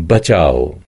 Bachao